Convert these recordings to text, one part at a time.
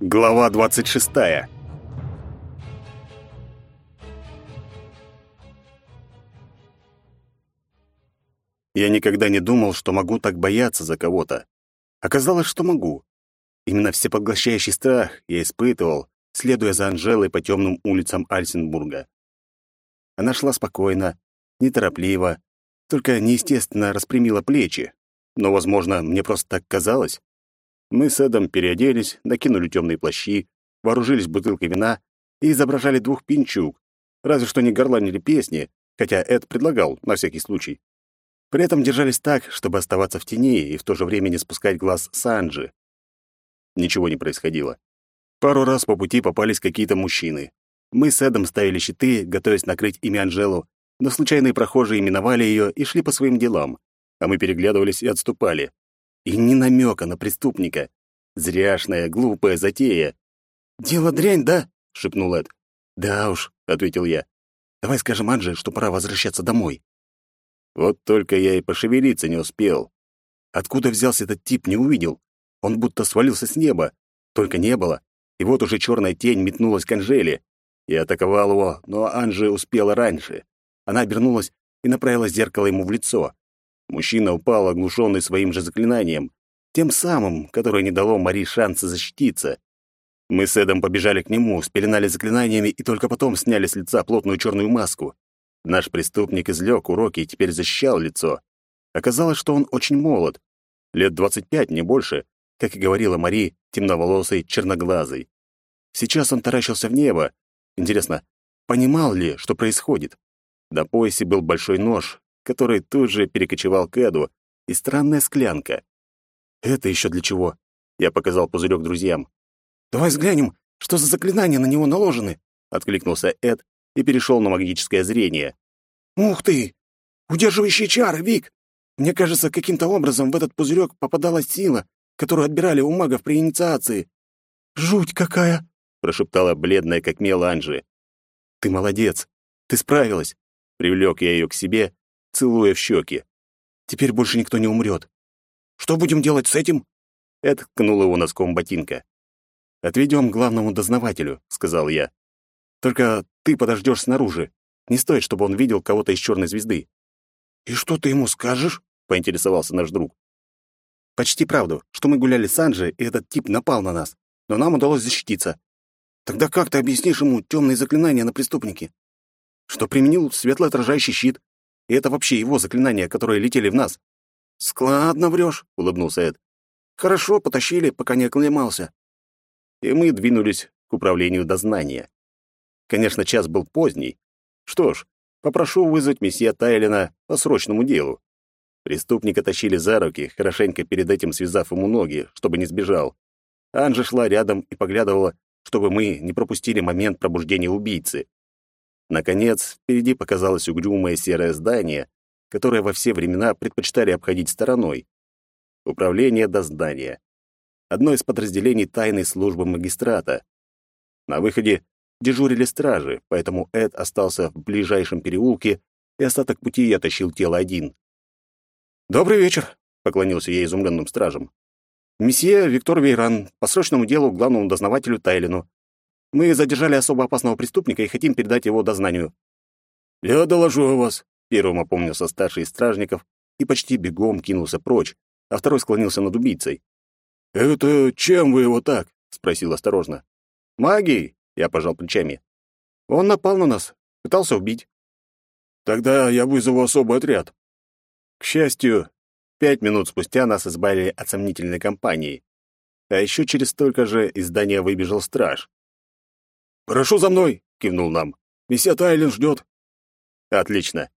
Глава 26. Я никогда не думал, что могу так бояться за кого-то. Оказалось, что могу. Именно всепоглощающий страх я испытывал, следуя за Анжелой по темным улицам Альсенбурга. Она шла спокойно, неторопливо, только неестественно распрямила плечи. Но, возможно, мне просто так казалось. Мы с Эдом переоделись, накинули темные плащи, вооружились бутылкой вина и изображали двух пинчук, разве что не горланили песни, хотя Эд предлагал, на всякий случай. При этом держались так, чтобы оставаться в тени и в то же время не спускать глаз с Анджи. Ничего не происходило. Пару раз по пути попались какие-то мужчины. Мы с Эдом ставили щиты, готовясь накрыть ими Анжелу, но случайные прохожие миновали ее и шли по своим делам, а мы переглядывались и отступали. И ни намека на преступника. Зряшная, глупая затея. «Дело дрянь, да?» — шепнул Эд. «Да уж», — ответил я. «Давай скажем Анже, что пора возвращаться домой». Вот только я и пошевелиться не успел. Откуда взялся этот тип, не увидел. Он будто свалился с неба. Только не было. И вот уже черная тень метнулась к Анжеле. Я атаковал его, но Анжи успела раньше. Она обернулась и направила зеркало ему в лицо. Мужчина упал, оглушенный своим же заклинанием, тем самым, которое не дало Мари шанса защититься. Мы с Эдом побежали к нему, спеленали заклинаниями и только потом сняли с лица плотную черную маску. Наш преступник излёг уроки и теперь защищал лицо. Оказалось, что он очень молод. Лет двадцать пять, не больше, как и говорила Мари, темноволосый, черноглазый. Сейчас он таращился в небо. Интересно, понимал ли, что происходит? На поясе был большой нож, который тут же перекочевал к Эду, и странная склянка. «Это еще для чего?» Я показал пузырек друзьям. «Давай взглянем, что за заклинания на него наложены», — откликнулся Эд и перешел на магическое зрение. «Ух ты! Удерживающие чары, Вик! Мне кажется, каким-то образом в этот пузырек попадала сила, которую отбирали у магов при инициации». «Жуть какая!» — прошептала бледная, как мел Анжи. «Ты молодец! Ты справилась! Привлек я ее к себе, целуя в щеки. Теперь больше никто не умрет. Что будем делать с этим? Эд ткнул его носком ботинка. «Отведем к главному дознавателю», — сказал я. «Только ты подождешь снаружи. Не стоит, чтобы он видел кого-то из черной звезды». «И что ты ему скажешь?» — поинтересовался наш друг. «Почти правду, что мы гуляли с Анджи, и этот тип напал на нас, но нам удалось защититься. Тогда как ты объяснишь ему темные заклинания на преступнике? что применил светлоотражающий щит. И это вообще его заклинания, которые летели в нас. «Складно врешь», — улыбнулся Эд. «Хорошо, потащили, пока не оклемался». И мы двинулись к управлению дознания. Конечно, час был поздний. Что ж, попрошу вызвать месье Тайлина по срочному делу. Преступника тащили за руки, хорошенько перед этим связав ему ноги, чтобы не сбежал. Анжа шла рядом и поглядывала, чтобы мы не пропустили момент пробуждения убийцы. Наконец, впереди показалось угрюмое серое здание, которое во все времена предпочитали обходить стороной. Управление до здания. Одно из подразделений тайной службы магистрата. На выходе дежурили стражи, поэтому Эд остался в ближайшем переулке, и остаток пути я тащил тело один. «Добрый вечер», — поклонился я изумленным стражам. «Месье Виктор Вейран, по срочному делу главному дознавателю Тайлину. Мы задержали особо опасного преступника и хотим передать его дознанию». «Я доложу о вас», — первым опомнился старший из стражников и почти бегом кинулся прочь, а второй склонился над убийцей. «Это чем вы его так?» — спросил осторожно. «Магией», — я пожал плечами. «Он напал на нас, пытался убить». «Тогда я вызову особый отряд». К счастью, пять минут спустя нас избавили от сомнительной компании. А еще через столько же из здания выбежал страж. «Прошу за мной!» — кивнул нам. «Месье Тайлин ждет». «Отлично.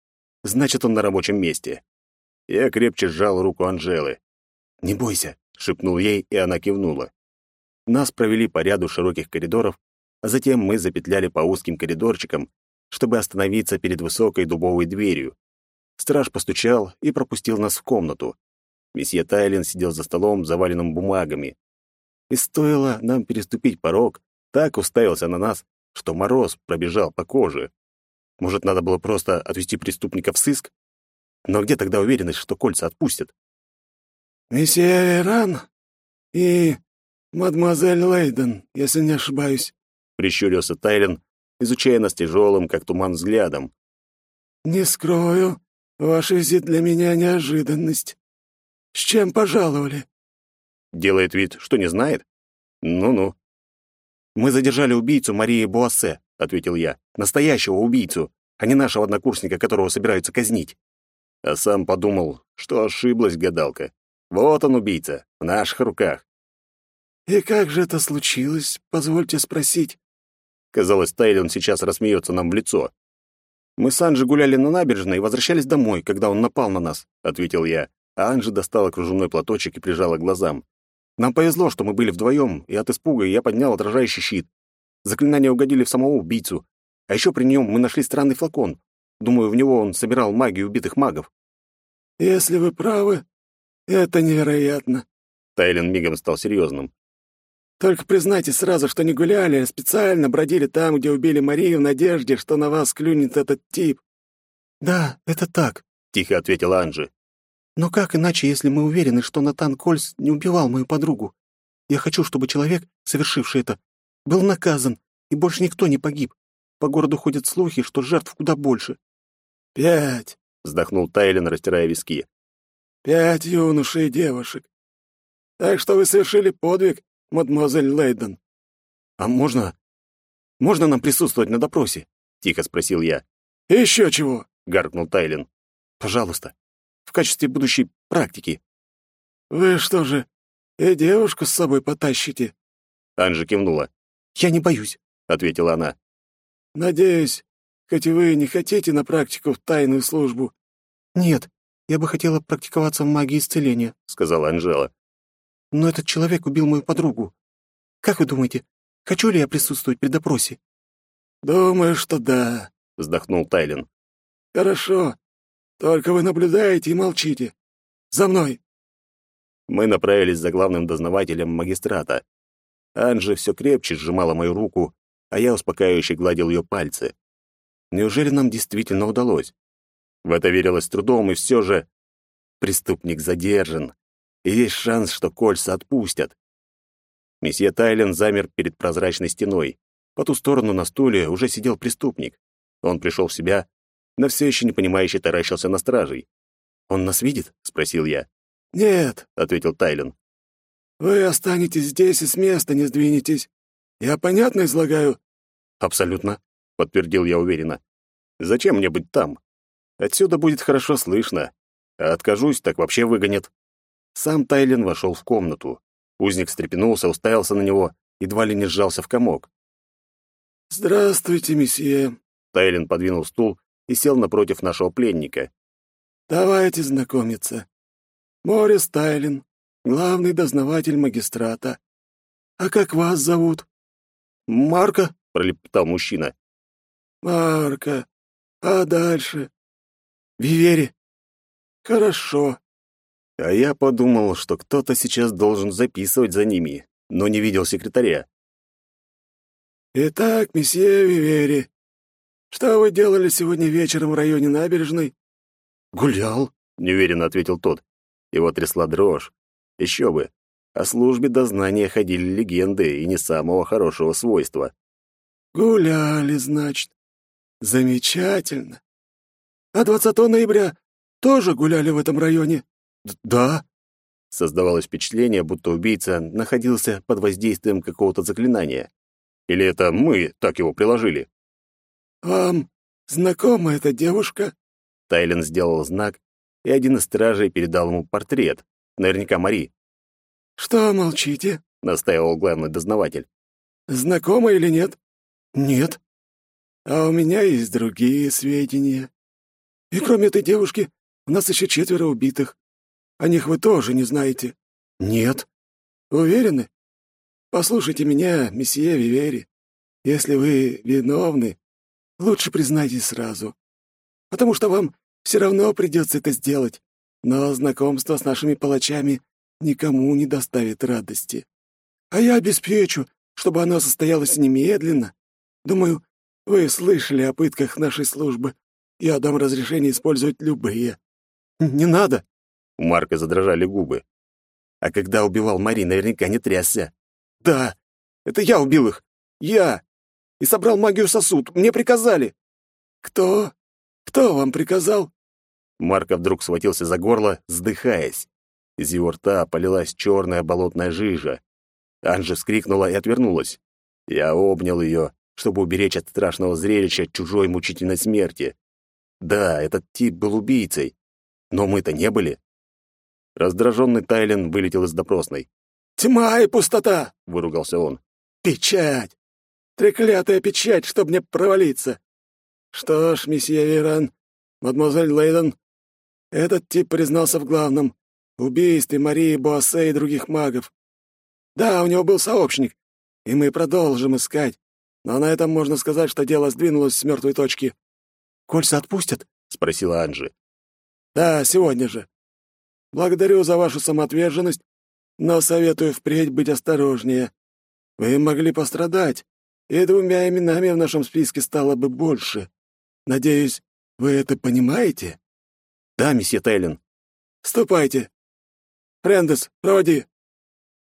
Значит, он на рабочем месте». Я крепче сжал руку Анжелы. «Не бойся», — шепнул ей, и она кивнула. Нас провели по ряду широких коридоров, а затем мы запетляли по узким коридорчикам, чтобы остановиться перед высокой дубовой дверью. Страж постучал и пропустил нас в комнату. Месье Тайлин сидел за столом, заваленным бумагами. И стоило нам переступить порог, так уставился на нас, что мороз пробежал по коже. Может, надо было просто отвести преступника в сыск? Но где тогда уверенность, что кольца отпустят? «Месье Веран и мадемуазель Лейден, если не ошибаюсь», — прищурился Тайлен, изучая нас тяжелым, как туман, взглядом. «Не скрою, ваш визит для меня неожиданность. С чем пожаловали?» Делает вид, что не знает? Ну-ну. «Мы задержали убийцу Марии Буассе», — ответил я. «Настоящего убийцу, а не нашего однокурсника, которого собираются казнить». А сам подумал, что ошиблась гадалка. Вот он, убийца, в наших руках. «И как же это случилось, позвольте спросить?» Казалось, Тайлен сейчас рассмеется нам в лицо. «Мы с Анжи гуляли на набережной и возвращались домой, когда он напал на нас», — ответил я, а Анжи достала кружевной платочек и прижала к глазам. «Нам повезло, что мы были вдвоем, и от испуга я поднял отражающий щит. Заклинания угодили в самого убийцу. А еще при нем мы нашли странный флакон. Думаю, в него он собирал магию убитых магов». «Если вы правы, это невероятно». Тайлен мигом стал серьезным. Только признайте сразу, что не гуляли, а специально бродили там, где убили Марию, в надежде, что на вас клюнет этот тип». «Да, это так», — тихо ответила Анжи. «Но как иначе, если мы уверены, что Натан Кольс не убивал мою подругу? Я хочу, чтобы человек, совершивший это, был наказан, и больше никто не погиб. По городу ходят слухи, что жертв куда больше». «Пять», — вздохнул Тайлен, растирая виски. «Пять юношей и девушек. Так что вы совершили подвиг, мадемуазель Лейден. «А можно... можно нам присутствовать на допросе?» — тихо спросил я. «Еще чего?» — гаркнул Тайлен. «Пожалуйста, в качестве будущей практики». «Вы что же, и девушку с собой потащите?» Анжа кивнула. «Я не боюсь», — ответила она. «Надеюсь, хоть вы не хотите на практику в тайную службу?» «Нет, я бы хотела практиковаться в магии исцеления», — сказала Анжела. Но этот человек убил мою подругу. Как вы думаете, хочу ли я присутствовать при допросе?» «Думаю, что да», — вздохнул Тайлен. «Хорошо. Только вы наблюдаете и молчите. За мной!» Мы направились за главным дознавателем магистрата. Анжи все крепче сжимала мою руку, а я успокаивающе гладил ее пальцы. Неужели нам действительно удалось? В это верилось трудом, и все же... Преступник задержан и есть шанс, что кольца отпустят. Месье Тайлен замер перед прозрачной стеной. По ту сторону на стуле уже сидел преступник. Он пришел в себя, но все еще непонимающе таращился на стражей. «Он нас видит?» — спросил я. «Нет», — ответил Тайлен. «Вы останетесь здесь и с места не сдвинетесь. Я понятно излагаю?» «Абсолютно», — подтвердил я уверенно. «Зачем мне быть там? Отсюда будет хорошо слышно. А откажусь, так вообще выгонят». Сам Тайлен вошел в комнату. Узник встрепенулся, уставился на него, едва ли не сжался в комок. «Здравствуйте, месье!» Тайлен подвинул стул и сел напротив нашего пленника. «Давайте знакомиться. Морис Тайлен, главный дознаватель магистрата. А как вас зовут?» «Марка», — пролепетал мужчина. «Марка. А дальше?» «Вивери». «Хорошо. А я подумал, что кто-то сейчас должен записывать за ними, но не видел секретаря. «Итак, месье Вивери, что вы делали сегодня вечером в районе набережной?» «Гулял», — неуверенно ответил тот. Его трясла дрожь. Еще бы. О службе дознания ходили легенды и не самого хорошего свойства. «Гуляли, значит. Замечательно. А 20 ноября тоже гуляли в этом районе?» «Да?» Создавалось впечатление, будто убийца находился под воздействием какого-то заклинания. Или это мы так его приложили? «Вам знакома эта девушка?» Тайлен сделал знак, и один из стражей передал ему портрет. Наверняка Мари. «Что молчите?» — настаивал главный дознаватель. «Знакома или нет?» «Нет». «А у меня есть другие сведения. И кроме этой девушки, у нас еще четверо убитых. О них вы тоже не знаете?» «Нет». «Уверены? Послушайте меня, месье Вивери. Если вы виновны, лучше признайтесь сразу. Потому что вам все равно придется это сделать. Но знакомство с нашими палачами никому не доставит радости. А я обеспечу, чтобы оно состоялось немедленно. Думаю, вы слышали о пытках нашей службы. Я дам разрешение использовать любые». «Не надо», у Марка задрожали губы. А когда убивал Мари, наверняка не трясся. Да, это я убил их. Я. И собрал магию сосуд. Мне приказали. Кто? Кто вам приказал? Марко вдруг схватился за горло, вздыхаясь. Из его рта полилась черная болотная жижа. Анжа вскрикнула и отвернулась. Я обнял ее, чтобы уберечь от страшного зрелища чужой мучительной смерти. Да, этот тип был убийцей, но мы-то не были. Раздраженный Тайлен вылетел из допросной. «Тьма и пустота!» — выругался он. «Печать! Треклятая печать, чтоб мне провалиться! Что ж, месье Веран, мадемуазель Лейден, этот тип признался в главном — убийстве Марии Буассе и других магов. Да, у него был сообщник, и мы продолжим искать, но на этом можно сказать, что дело сдвинулось с мертвой точки. «Кольца отпустят?» — спросила Анжи. «Да, сегодня же. Благодарю за вашу самоотверженность, но советую впредь быть осторожнее. Вы могли пострадать, и двумя именами в нашем списке стало бы больше. Надеюсь, вы это понимаете?» «Да, месье Тейлин». «Ступайте. Френдес, проводи».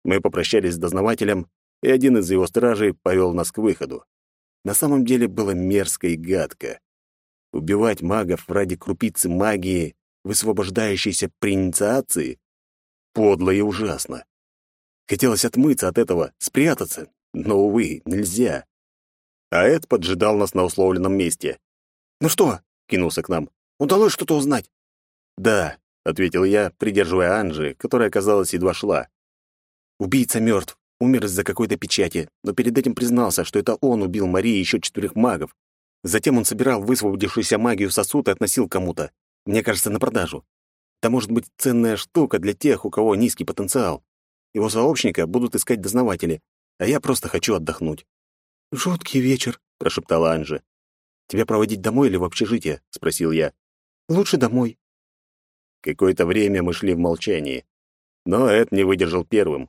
Мы попрощались с дознавателем, и один из его стражей повел нас к выходу. На самом деле было мерзко и гадко. Убивать магов ради крупицы магии, высвобождающейся при инициации, подло и ужасно. Хотелось отмыться от этого, спрятаться, но, увы, нельзя. А Эд поджидал нас на условленном месте. «Ну что?» — кинулся к нам. «Удалось что-то узнать?» «Да», — ответил я, придерживая Анжи, которая, казалось, едва шла. «Убийца мертв, умер из-за какой-то печати, но перед этим признался, что это он убил Марии и еще четверых магов. Затем он собирал высвободившуюся магию в сосуд и относил кому-то. Мне кажется, на продажу. Это может быть ценная штука для тех, у кого низкий потенциал. Его сообщника будут искать дознаватели, а я просто хочу отдохнуть». «Жуткий вечер», — прошептала Анжи. «Тебя проводить домой или в общежитие?» — спросил я. «Лучше домой». Какое-то время мы шли в молчании. Но Эд не выдержал первым.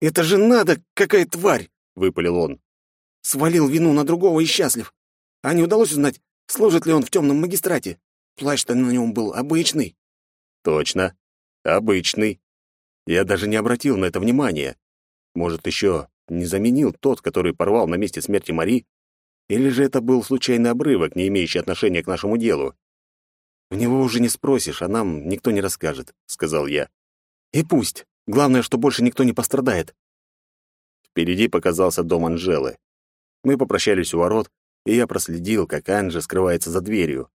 «Это же надо, какая тварь!» — выпалил он. «Свалил вину на другого и счастлив. А не удалось узнать, служит ли он в темном магистрате. Плащ-то на нем был обычный». «Точно, обычный. Я даже не обратил на это внимания. Может, еще не заменил тот, который порвал на месте смерти Мари? Или же это был случайный обрывок, не имеющий отношения к нашему делу? «В него уже не спросишь, а нам никто не расскажет», — сказал я. «И пусть. Главное, что больше никто не пострадает». Впереди показался дом Анжелы. Мы попрощались у ворот, и я проследил, как Анжа скрывается за дверью.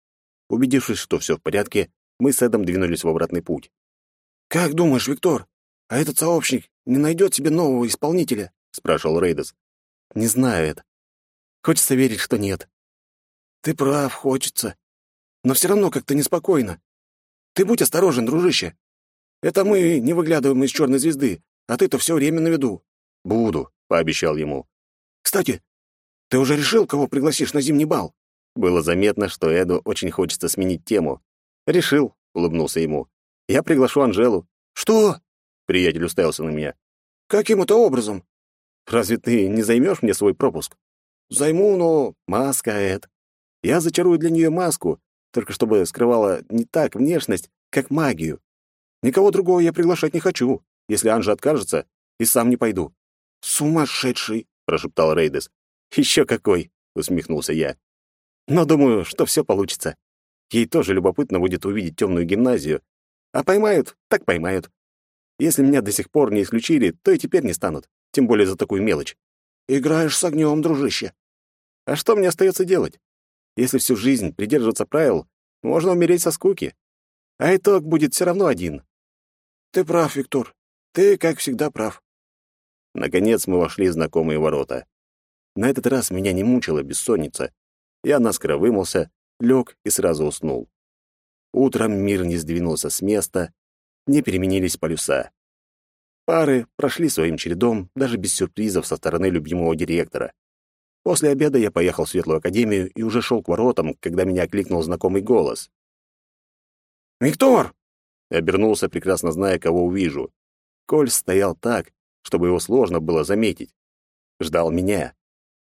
Убедившись, что все в порядке, мы с Эдом двинулись в обратный путь. «Как думаешь, Виктор, а этот сообщник не найдет себе нового исполнителя?» — спрашивал Рейдес. «Не знаю, Эд. Хочется верить, что нет». «Ты прав, хочется. Но все равно как-то неспокойно. Ты будь осторожен, дружище. Это мы не выглядываем из черной звезды, а ты-то все время на виду». «Буду», — пообещал ему. «Кстати, ты уже решил, кого пригласишь на зимний бал?» Было заметно, что Эду очень хочется сменить тему. «Решил», — улыбнулся ему. «Я приглашу Анжелу». «Что?» — приятель уставился на меня. «Каким это образом?» «Разве ты не займешь мне свой пропуск?» «Займу, но...» «Маска, Эд. Я зачарую для нее маску, только чтобы скрывала не так внешность, как магию. Никого другого я приглашать не хочу. Если Анжа откажется, и сам не пойду». «Сумасшедший!» — прошептал Рейдес. «Еще какой!» — усмехнулся я. «Но думаю, что все получится. Ей тоже любопытно будет увидеть темную гимназию. А поймают, так поймают. Если меня до сих пор не исключили, то и теперь не станут, тем более за такую мелочь. Играешь с огнем, дружище. А что мне остается делать? Если всю жизнь придерживаться правил, можно умереть со скуки. А итог будет все равно один. Ты прав, Виктор. Ты, как всегда, прав. Наконец мы вошли в знакомые ворота. На этот раз меня не мучила бессонница. Я наскоро вымылся, лег и сразу уснул. Утром мир не сдвинулся с места, не переменились полюса. Пары прошли своим чередом, даже без сюрпризов со стороны любимого директора. После обеда я поехал в Светлую Академию и уже шел к воротам, когда меня окликнул знакомый голос. «Виктор!» Обернулся, прекрасно зная, кого увижу. Коль стоял так, чтобы его сложно было заметить. Ждал меня.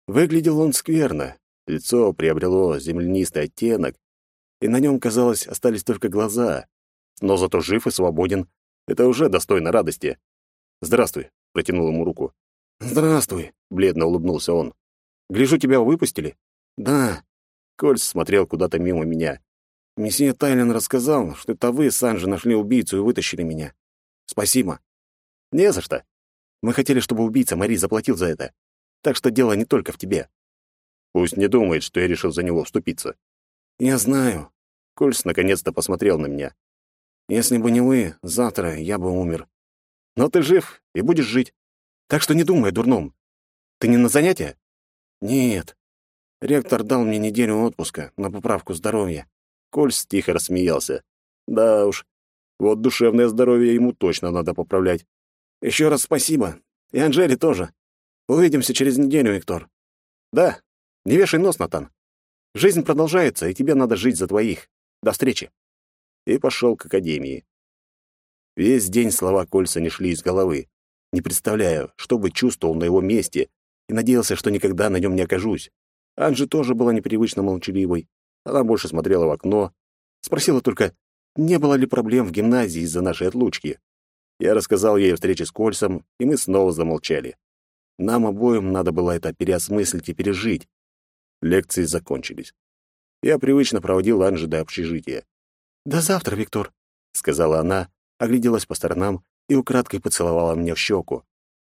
Выглядел он скверно. Лицо приобрело землянистый оттенок, и на нем, казалось, остались только глаза. Но зато жив и свободен. Это уже достойно радости. «Здравствуй», — протянул ему руку. «Здравствуй», — бледно улыбнулся он. «Гляжу, тебя выпустили?» «Да». Кольц смотрел куда-то мимо меня. «Месье Тайлен рассказал, что это вы с Анжи нашли убийцу и вытащили меня. Спасибо». «Не за что. Мы хотели, чтобы убийца Мари заплатил за это. Так что дело не только в тебе. Пусть не думает, что я решил за него вступиться. Я знаю. Кольс наконец-то посмотрел на меня. Если бы не вы, завтра я бы умер. Но ты жив и будешь жить. Так что не думай о дурном. Ты не на занятия? Нет. Ректор дал мне неделю отпуска на поправку здоровья. Кольс тихо рассмеялся. Да уж, вот душевное здоровье ему точно надо поправлять. Еще раз спасибо. И Анжеле тоже. Увидимся через неделю, Виктор. Да, не вешай нос, Натан. Жизнь продолжается, и тебе надо жить за твоих. До встречи. И пошел к академии. Весь день слова Кольца не шли из головы. Не представляю, что бы чувствовал на его месте, и надеялся, что никогда на нем не окажусь. Анжи тоже была непривычно молчаливой. Она больше смотрела в окно. Спросила только, не было ли проблем в гимназии из-за нашей отлучки. Я рассказал ей о встрече с Кольцем, и мы снова замолчали. Нам обоим надо было это переосмыслить и пережить. Лекции закончились. Я привычно проводил Анжи до общежития. «До завтра, Виктор», — сказала она, огляделась по сторонам и украдкой поцеловала мне в щеку.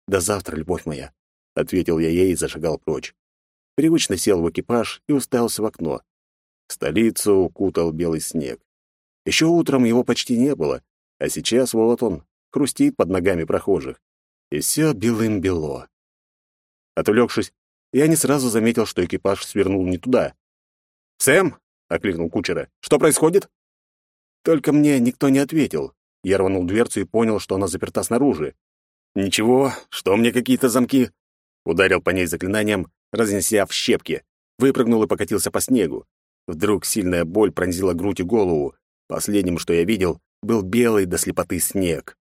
«До завтра, любовь моя», — ответил я ей и зашагал прочь. Привычно сел в экипаж и уставился в окно. Столицу укутал белый снег. Еще утром его почти не было, а сейчас вот он, хрустит под ногами прохожих. И все белым-бело. Отвлекшись, я не сразу заметил, что экипаж свернул не туда. «Сэм!» — окликнул кучера. «Что происходит?» Только мне никто не ответил. Я рванул дверцу и понял, что она заперта снаружи. «Ничего, что мне какие-то замки?» Ударил по ней заклинанием, разнеся в щепки. Выпрыгнул и покатился по снегу. Вдруг сильная боль пронзила грудь и голову. Последним, что я видел, был белый до слепоты снег.